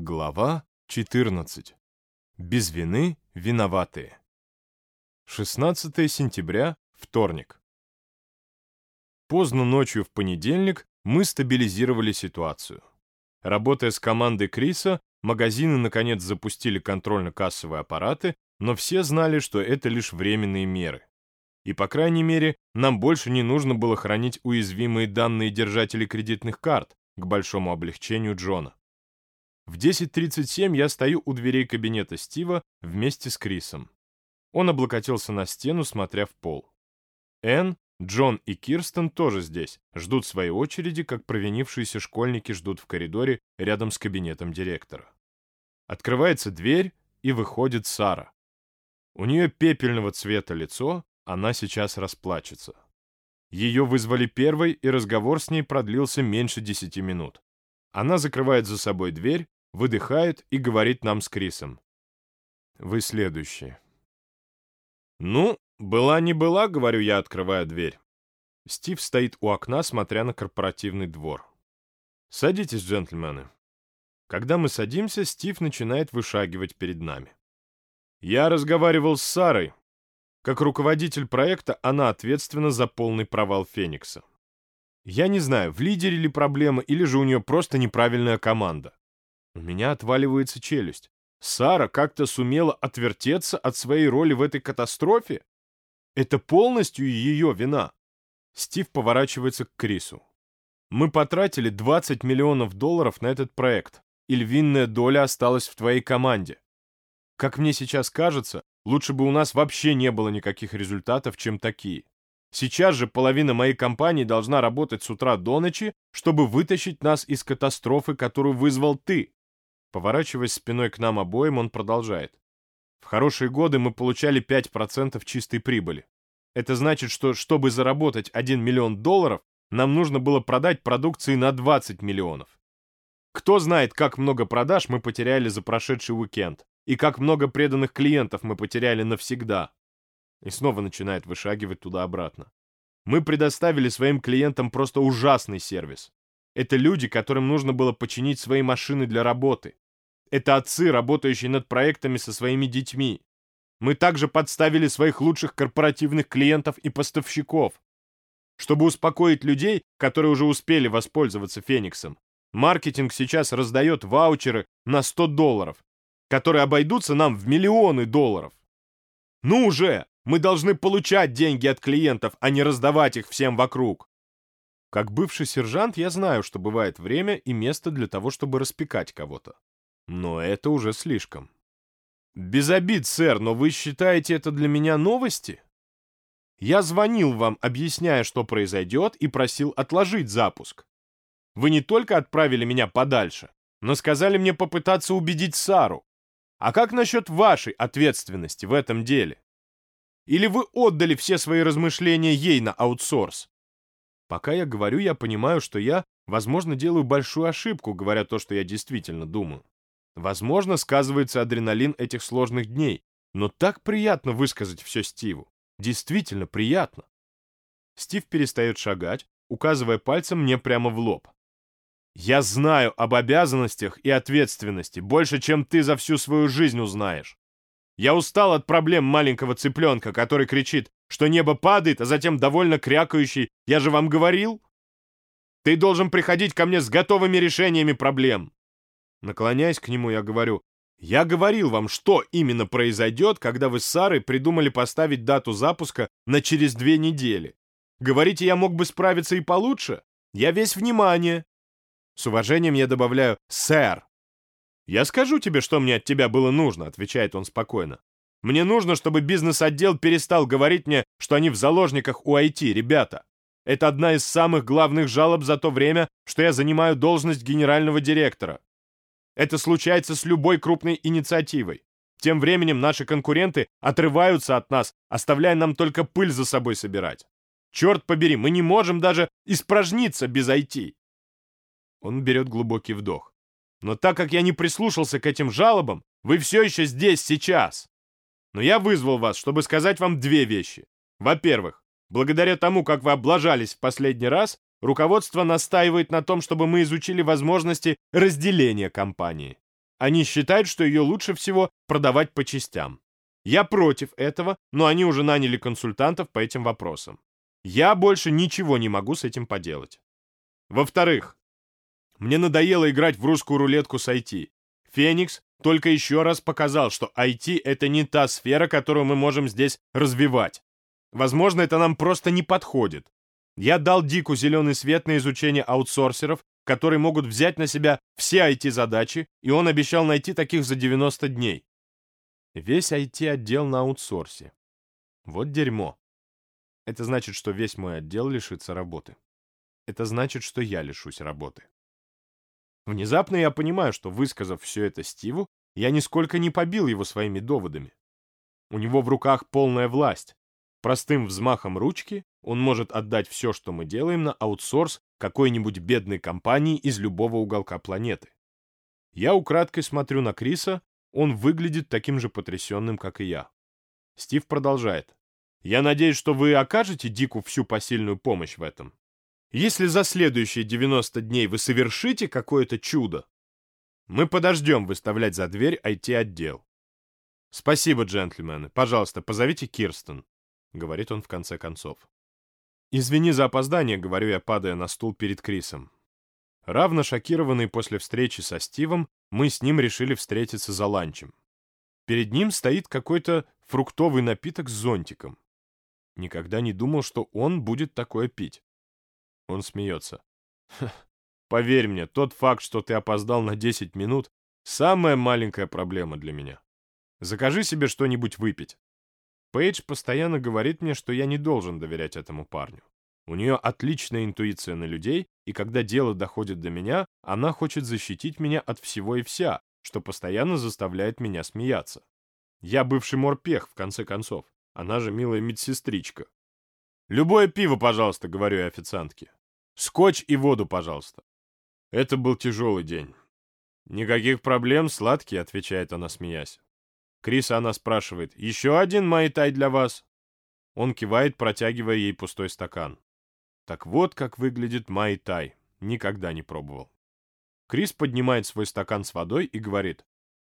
Глава 14. Без вины виноватые. 16 сентября, вторник. Поздно ночью в понедельник мы стабилизировали ситуацию. Работая с командой Криса, магазины наконец запустили контрольно-кассовые аппараты, но все знали, что это лишь временные меры. И, по крайней мере, нам больше не нужно было хранить уязвимые данные держателей кредитных карт, к большому облегчению Джона. В 10.37 я стою у дверей кабинета Стива вместе с Крисом. Он облокотился на стену, смотря в пол. Энн, Джон и Кирстен тоже здесь, ждут своей очереди, как провинившиеся школьники ждут в коридоре рядом с кабинетом директора. Открывается дверь, и выходит Сара. У нее пепельного цвета лицо, она сейчас расплачется. Ее вызвали первой, и разговор с ней продлился меньше десяти минут. Она закрывает за собой дверь, выдыхает и говорит нам с Крисом. «Вы следующие». «Ну, была не была», — говорю я, открывая дверь. Стив стоит у окна, смотря на корпоративный двор. «Садитесь, джентльмены». Когда мы садимся, Стив начинает вышагивать перед нами. «Я разговаривал с Сарой. Как руководитель проекта она ответственна за полный провал Феникса. Я не знаю, в лидере ли проблема, или же у нее просто неправильная команда. У меня отваливается челюсть. Сара как-то сумела отвертеться от своей роли в этой катастрофе? Это полностью ее вина. Стив поворачивается к Крису. Мы потратили 20 миллионов долларов на этот проект, и львиная доля осталась в твоей команде. Как мне сейчас кажется, лучше бы у нас вообще не было никаких результатов, чем такие. Сейчас же половина моей компании должна работать с утра до ночи, чтобы вытащить нас из катастрофы, которую вызвал ты. Поворачиваясь спиной к нам обоим, он продолжает. В хорошие годы мы получали 5% чистой прибыли. Это значит, что чтобы заработать 1 миллион долларов, нам нужно было продать продукции на 20 миллионов. Кто знает, как много продаж мы потеряли за прошедший уикенд, и как много преданных клиентов мы потеряли навсегда. И снова начинает вышагивать туда-обратно. Мы предоставили своим клиентам просто ужасный сервис. Это люди, которым нужно было починить свои машины для работы. Это отцы, работающие над проектами со своими детьми. Мы также подставили своих лучших корпоративных клиентов и поставщиков. Чтобы успокоить людей, которые уже успели воспользоваться Фениксом, маркетинг сейчас раздает ваучеры на 100 долларов, которые обойдутся нам в миллионы долларов. Ну уже, мы должны получать деньги от клиентов, а не раздавать их всем вокруг. Как бывший сержант я знаю, что бывает время и место для того, чтобы распекать кого-то. Но это уже слишком. Без обид, сэр, но вы считаете это для меня новости? Я звонил вам, объясняя, что произойдет, и просил отложить запуск. Вы не только отправили меня подальше, но сказали мне попытаться убедить Сару. А как насчет вашей ответственности в этом деле? Или вы отдали все свои размышления ей на аутсорс? Пока я говорю, я понимаю, что я, возможно, делаю большую ошибку, говоря то, что я действительно думаю. Возможно, сказывается адреналин этих сложных дней, но так приятно высказать все Стиву. Действительно приятно. Стив перестает шагать, указывая пальцем мне прямо в лоб. «Я знаю об обязанностях и ответственности больше, чем ты за всю свою жизнь узнаешь. Я устал от проблем маленького цыпленка, который кричит, что небо падает, а затем довольно крякающий «Я же вам говорил?» Ты должен приходить ко мне с готовыми решениями проблем. Наклоняясь к нему, я говорю, «Я говорил вам, что именно произойдет, когда вы с Сарой придумали поставить дату запуска на через две недели. Говорите, я мог бы справиться и получше? Я весь внимание». С уважением я добавляю «Сэр, «Я скажу тебе, что мне от тебя было нужно», — отвечает он спокойно. «Мне нужно, чтобы бизнес-отдел перестал говорить мне, что они в заложниках у IT, ребята. Это одна из самых главных жалоб за то время, что я занимаю должность генерального директора. Это случается с любой крупной инициативой. Тем временем наши конкуренты отрываются от нас, оставляя нам только пыль за собой собирать. Черт побери, мы не можем даже испражниться без IT. Он берет глубокий вдох. Но так как я не прислушался к этим жалобам, вы все еще здесь сейчас. Но я вызвал вас, чтобы сказать вам две вещи. Во-первых, благодаря тому, как вы облажались в последний раз, руководство настаивает на том, чтобы мы изучили возможности разделения компании. Они считают, что ее лучше всего продавать по частям. Я против этого, но они уже наняли консультантов по этим вопросам. Я больше ничего не могу с этим поделать. Во-вторых, мне надоело играть в русскую рулетку с IT. Феникс только еще раз показал, что IT — это не та сфера, которую мы можем здесь развивать. Возможно, это нам просто не подходит. Я дал Дику зеленый свет на изучение аутсорсеров, которые могут взять на себя все IT-задачи, и он обещал найти таких за 90 дней. Весь IT-отдел на аутсорсе. Вот дерьмо. Это значит, что весь мой отдел лишится работы. Это значит, что я лишусь работы. Внезапно я понимаю, что, высказав все это Стиву, я нисколько не побил его своими доводами. У него в руках полная власть. Простым взмахом ручки он может отдать все, что мы делаем, на аутсорс какой-нибудь бедной компании из любого уголка планеты. Я украдкой смотрю на Криса, он выглядит таким же потрясенным, как и я. Стив продолжает. «Я надеюсь, что вы окажете Дику всю посильную помощь в этом. Если за следующие 90 дней вы совершите какое-то чудо, мы подождем выставлять за дверь IT-отдел. Спасибо, джентльмены. Пожалуйста, позовите Кирстен, — говорит он в конце концов. Извини за опоздание, — говорю я, падая на стул перед Крисом. Равно шокированный после встречи со Стивом, мы с ним решили встретиться за ланчем. Перед ним стоит какой-то фруктовый напиток с зонтиком. Никогда не думал, что он будет такое пить. Он смеется. Поверь мне, тот факт, что ты опоздал на 10 минут, самая маленькая проблема для меня. Закажи себе что-нибудь выпить. Пейдж постоянно говорит мне, что я не должен доверять этому парню. У нее отличная интуиция на людей, и когда дело доходит до меня, она хочет защитить меня от всего и вся, что постоянно заставляет меня смеяться. Я бывший морпех, в конце концов. Она же милая медсестричка. «Любое пиво, пожалуйста», — говорю я официантке. Скотч и воду, пожалуйста. Это был тяжелый день. Никаких проблем, сладкий, отвечает она, смеясь. Криса она спрашивает, еще один майтай для вас? Он кивает, протягивая ей пустой стакан. Так вот, как выглядит майтай. Никогда не пробовал. Крис поднимает свой стакан с водой и говорит,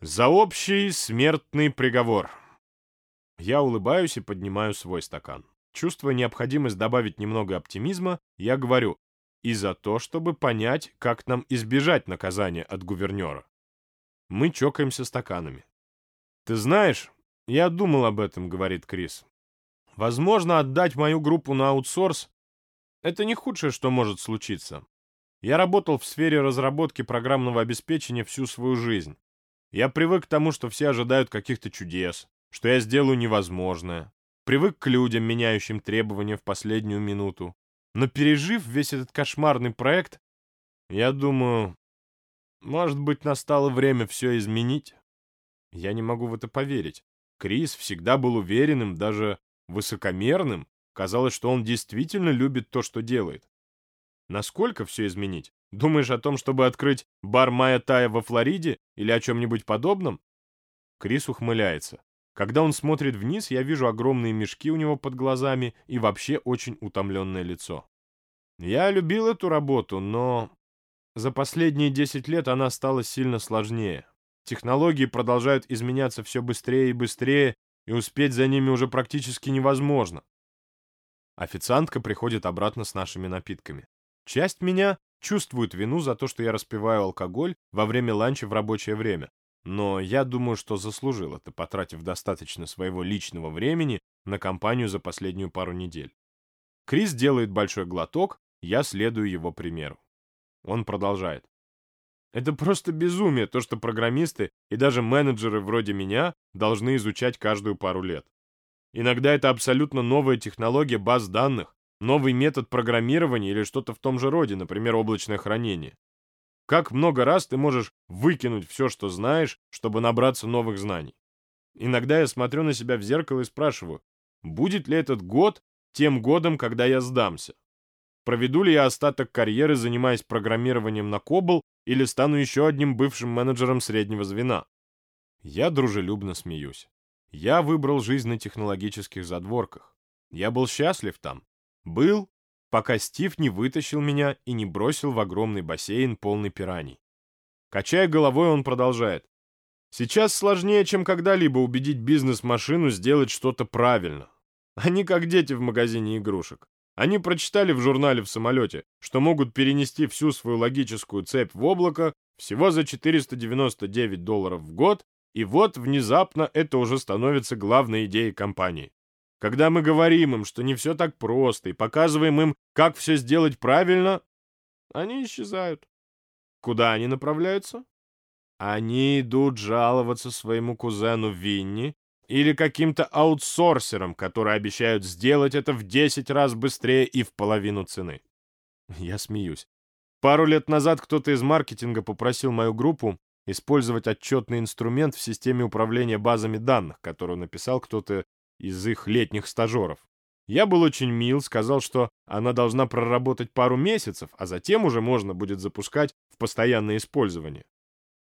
«За общий смертный приговор». Я улыбаюсь и поднимаю свой стакан. Чувствуя необходимость добавить немного оптимизма, я говорю, и за то, чтобы понять, как нам избежать наказания от гувернера. Мы чокаемся стаканами. «Ты знаешь, я думал об этом», — говорит Крис. «Возможно, отдать мою группу на аутсорс — это не худшее, что может случиться. Я работал в сфере разработки программного обеспечения всю свою жизнь. Я привык к тому, что все ожидают каких-то чудес, что я сделаю невозможное. Привык к людям, меняющим требования в последнюю минуту. Но пережив весь этот кошмарный проект, я думаю, может быть, настало время все изменить? Я не могу в это поверить. Крис всегда был уверенным, даже высокомерным. Казалось, что он действительно любит то, что делает. Насколько все изменить? Думаешь о том, чтобы открыть бар Майя Тая во Флориде или о чем-нибудь подобном? Крис ухмыляется. Когда он смотрит вниз, я вижу огромные мешки у него под глазами и вообще очень утомленное лицо. Я любил эту работу, но за последние 10 лет она стала сильно сложнее. Технологии продолжают изменяться все быстрее и быстрее, и успеть за ними уже практически невозможно. Официантка приходит обратно с нашими напитками. Часть меня чувствует вину за то, что я распиваю алкоголь во время ланча в рабочее время. Но я думаю, что заслужил это, потратив достаточно своего личного времени на компанию за последнюю пару недель. Крис делает большой глоток, я следую его примеру. Он продолжает. Это просто безумие, то, что программисты и даже менеджеры вроде меня должны изучать каждую пару лет. Иногда это абсолютно новая технология баз данных, новый метод программирования или что-то в том же роде, например, облачное хранение. Как много раз ты можешь выкинуть все, что знаешь, чтобы набраться новых знаний? Иногда я смотрю на себя в зеркало и спрашиваю, будет ли этот год тем годом, когда я сдамся? Проведу ли я остаток карьеры, занимаясь программированием на COBOL, или стану еще одним бывшим менеджером среднего звена? Я дружелюбно смеюсь. Я выбрал жизнь на технологических задворках. Я был счастлив там. Был пока Стив не вытащил меня и не бросил в огромный бассейн, полный пираний. Качая головой, он продолжает. Сейчас сложнее, чем когда-либо убедить бизнес-машину сделать что-то правильно. Они как дети в магазине игрушек. Они прочитали в журнале в самолете, что могут перенести всю свою логическую цепь в облако всего за 499 долларов в год, и вот внезапно это уже становится главной идеей компании. Когда мы говорим им, что не все так просто, и показываем им, как все сделать правильно, они исчезают. Куда они направляются? Они идут жаловаться своему кузену Винни или каким-то аутсорсерам, которые обещают сделать это в 10 раз быстрее и в половину цены. Я смеюсь. Пару лет назад кто-то из маркетинга попросил мою группу использовать отчетный инструмент в системе управления базами данных, которую написал кто-то из их летних стажеров. Я был очень мил, сказал, что она должна проработать пару месяцев, а затем уже можно будет запускать в постоянное использование.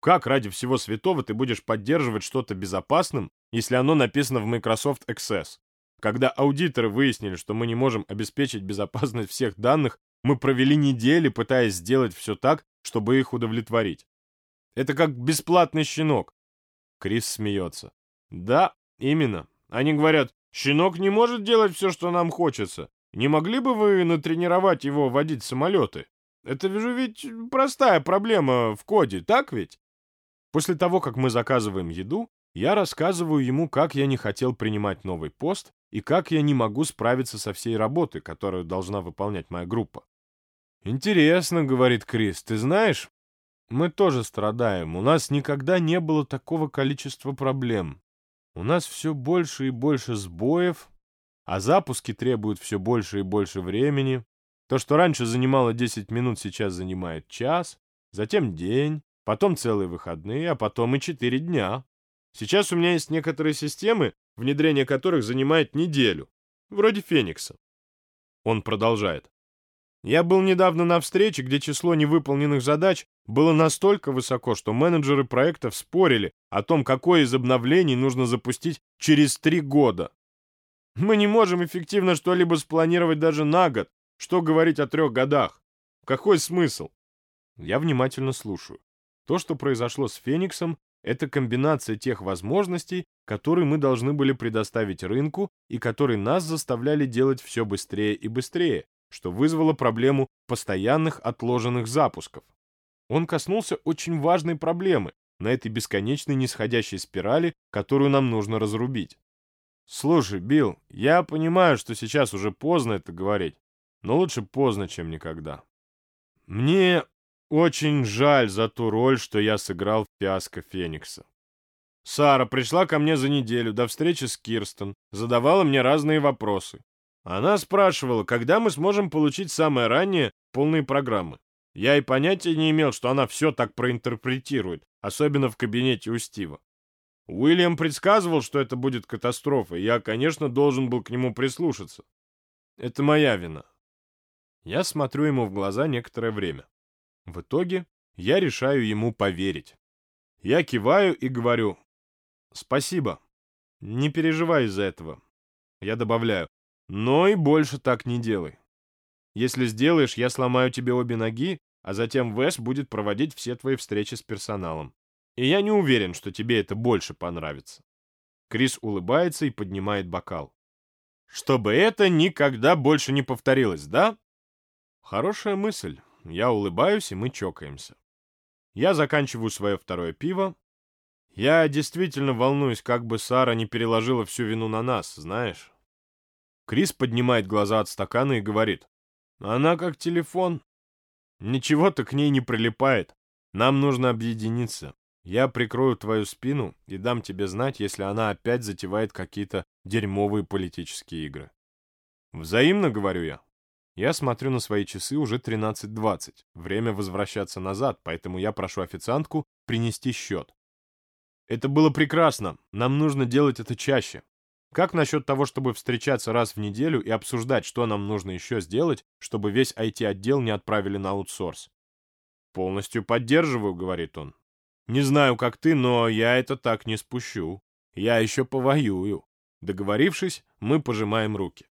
Как ради всего святого ты будешь поддерживать что-то безопасным, если оно написано в Microsoft Access? Когда аудиторы выяснили, что мы не можем обеспечить безопасность всех данных, мы провели недели, пытаясь сделать все так, чтобы их удовлетворить. Это как бесплатный щенок. Крис смеется. Да, именно. Они говорят, щенок не может делать все, что нам хочется. Не могли бы вы натренировать его водить самолеты? Это же ведь простая проблема в коде, так ведь? После того, как мы заказываем еду, я рассказываю ему, как я не хотел принимать новый пост и как я не могу справиться со всей работой, которую должна выполнять моя группа. «Интересно», — говорит Крис, — «ты знаешь, мы тоже страдаем, у нас никогда не было такого количества проблем. У нас все больше и больше сбоев, а запуски требуют все больше и больше времени. То, что раньше занимало 10 минут, сейчас занимает час, затем день, потом целые выходные, а потом и 4 дня. Сейчас у меня есть некоторые системы, внедрение которых занимает неделю, вроде Феникса. Он продолжает. Я был недавно на встрече, где число невыполненных задач было настолько высоко, что менеджеры проектов спорили о том, какое из обновлений нужно запустить через три года. Мы не можем эффективно что-либо спланировать даже на год. Что говорить о трех годах? Какой смысл? Я внимательно слушаю. То, что произошло с Фениксом, это комбинация тех возможностей, которые мы должны были предоставить рынку и которые нас заставляли делать все быстрее и быстрее, что вызвало проблему постоянных отложенных запусков. Он коснулся очень важной проблемы на этой бесконечной нисходящей спирали, которую нам нужно разрубить. Слушай, Билл, я понимаю, что сейчас уже поздно это говорить, но лучше поздно, чем никогда. Мне очень жаль за ту роль, что я сыграл в фиаско Феникса. Сара пришла ко мне за неделю до встречи с Кирстен, задавала мне разные вопросы. Она спрашивала, когда мы сможем получить самое раннее полные программы. Я и понятия не имел, что она все так проинтерпретирует, особенно в кабинете у Стива. Уильям предсказывал, что это будет катастрофа, и я, конечно, должен был к нему прислушаться. Это моя вина. Я смотрю ему в глаза некоторое время. В итоге я решаю ему поверить. Я киваю и говорю «Спасибо. Не переживай из-за этого». Я добавляю но и больше так не делай. Если сделаешь, я сломаю тебе обе ноги, а затем Вес будет проводить все твои встречи с персоналом. И я не уверен, что тебе это больше понравится. Крис улыбается и поднимает бокал. Чтобы это никогда больше не повторилось, да? Хорошая мысль. Я улыбаюсь, и мы чокаемся. Я заканчиваю свое второе пиво. Я действительно волнуюсь, как бы Сара не переложила всю вину на нас, знаешь. Крис поднимает глаза от стакана и говорит. «Она как телефон. Ничего-то к ней не прилипает. Нам нужно объединиться. Я прикрою твою спину и дам тебе знать, если она опять затевает какие-то дерьмовые политические игры». «Взаимно», — говорю я. Я смотрю на свои часы уже 13.20. Время возвращаться назад, поэтому я прошу официантку принести счет. Это было прекрасно. Нам нужно делать это чаще. Как насчет того, чтобы встречаться раз в неделю и обсуждать, что нам нужно еще сделать, чтобы весь IT-отдел не отправили на аутсорс? «Полностью поддерживаю», — говорит он. «Не знаю, как ты, но я это так не спущу. Я еще повоюю». Договорившись, мы пожимаем руки.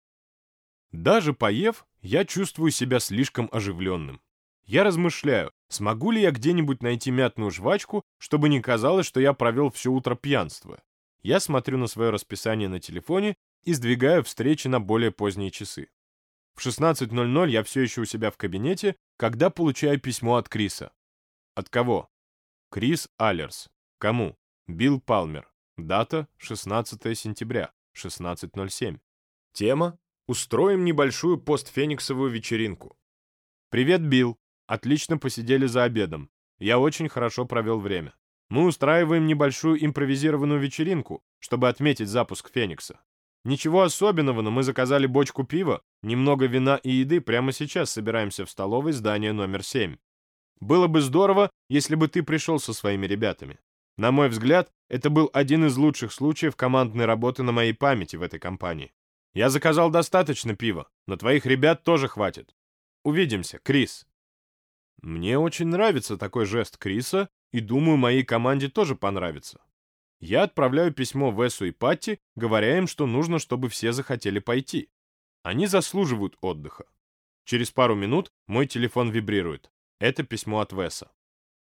Даже поев, я чувствую себя слишком оживленным. Я размышляю, Смогу ли я где-нибудь найти мятную жвачку, чтобы не казалось, что я провел все утро пьянство? Я смотрю на свое расписание на телефоне и сдвигаю встречи на более поздние часы. В 16.00 я все еще у себя в кабинете, когда получаю письмо от Криса. От кого? Крис Аллерс. Кому? Билл Палмер. Дата 16 сентября, 16.07. Тема «Устроим небольшую постфениксовую вечеринку». «Привет, Билл. Отлично посидели за обедом. Я очень хорошо провел время. Мы устраиваем небольшую импровизированную вечеринку, чтобы отметить запуск Феникса. Ничего особенного, но мы заказали бочку пива, немного вина и еды, прямо сейчас собираемся в столовой здания номер 7. Было бы здорово, если бы ты пришел со своими ребятами. На мой взгляд, это был один из лучших случаев командной работы на моей памяти в этой компании. Я заказал достаточно пива, но твоих ребят тоже хватит. Увидимся, Крис. Мне очень нравится такой жест Криса, и думаю, моей команде тоже понравится. Я отправляю письмо Весу и Патти, говоря им, что нужно, чтобы все захотели пойти. Они заслуживают отдыха. Через пару минут мой телефон вибрирует. Это письмо от Веса.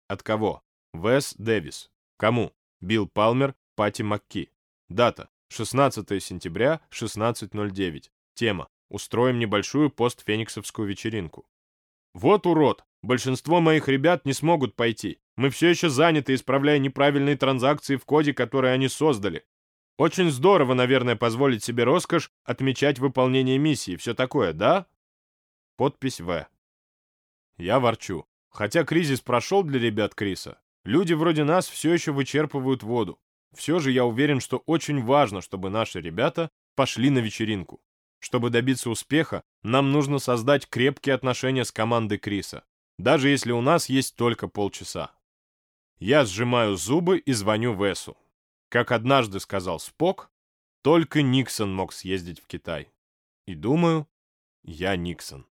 От кого? Вес Дэвис. Кому? Билл Палмер, Пати Макки. Дата. 16 сентября, 16.09. Тема. Устроим небольшую постфениксовскую вечеринку. Вот урод. Большинство моих ребят не смогут пойти. Мы все еще заняты, исправляя неправильные транзакции в коде, который они создали. Очень здорово, наверное, позволить себе роскошь отмечать выполнение миссии. Все такое, да? Подпись В. Я ворчу. Хотя кризис прошел для ребят Криса, люди вроде нас все еще вычерпывают воду. Все же я уверен, что очень важно, чтобы наши ребята пошли на вечеринку. Чтобы добиться успеха, нам нужно создать крепкие отношения с командой Криса, даже если у нас есть только полчаса. Я сжимаю зубы и звоню Весу. Как однажды сказал Спок, только Никсон мог съездить в Китай. И думаю, я Никсон.